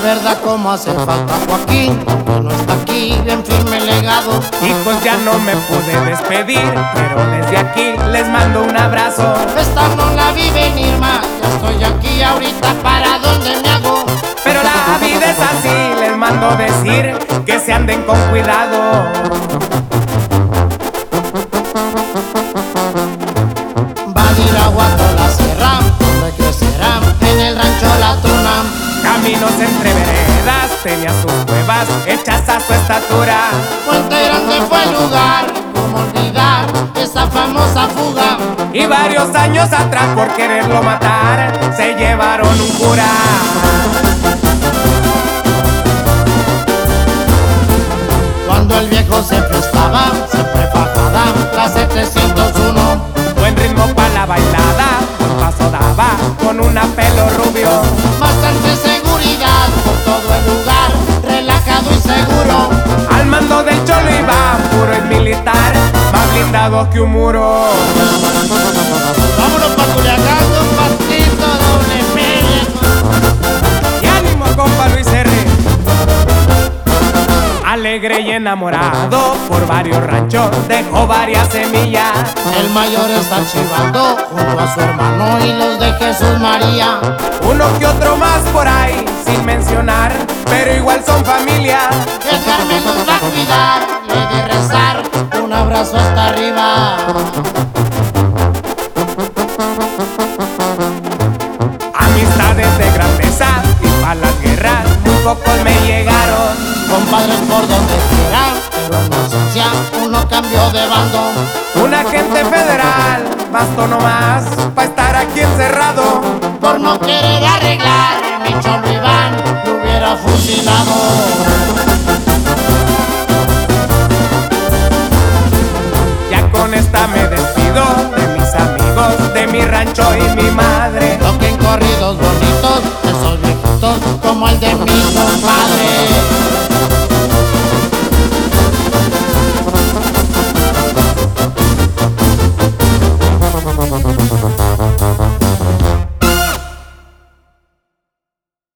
verdad como hace falta Joaquín, no está aquí, bien firme legado. Hijos, ya no me pude despedir, pero desde aquí les mando un abrazo. Esta no la vi venir más, ya estoy aquí ahorita para donde me hago. Pero la vida es así, les mando decir que se anden con cuidado. Tenía sus cuevas hechas a su estatura. Puente Grande fue el lugar, como olvidar esa famosa fuga. Y varios años atrás por quererlo matar, se llevaron un cura. Cuando el viejo se prestaba, que un muro. Vámonos pa' Culiacán, un pasito doble media. Y ánimo, compa Luis R. Alegre y enamorado, por varios ranchos dejó varias semillas. El mayor está chivando junto a su hermano y los de Jesús María. Uno que otro más por ahí, sin mencionar, pero igual son familia. El Carmen nos va a cuidar, Amistades de grandeza y para las guerras, muy pocos me llegaron. Compadres por donde quiera, pero en ausencia uno cambió de bando. Un agente federal, bastó nomás para estar aquí encerrado. Por no querer como el de mi compadre.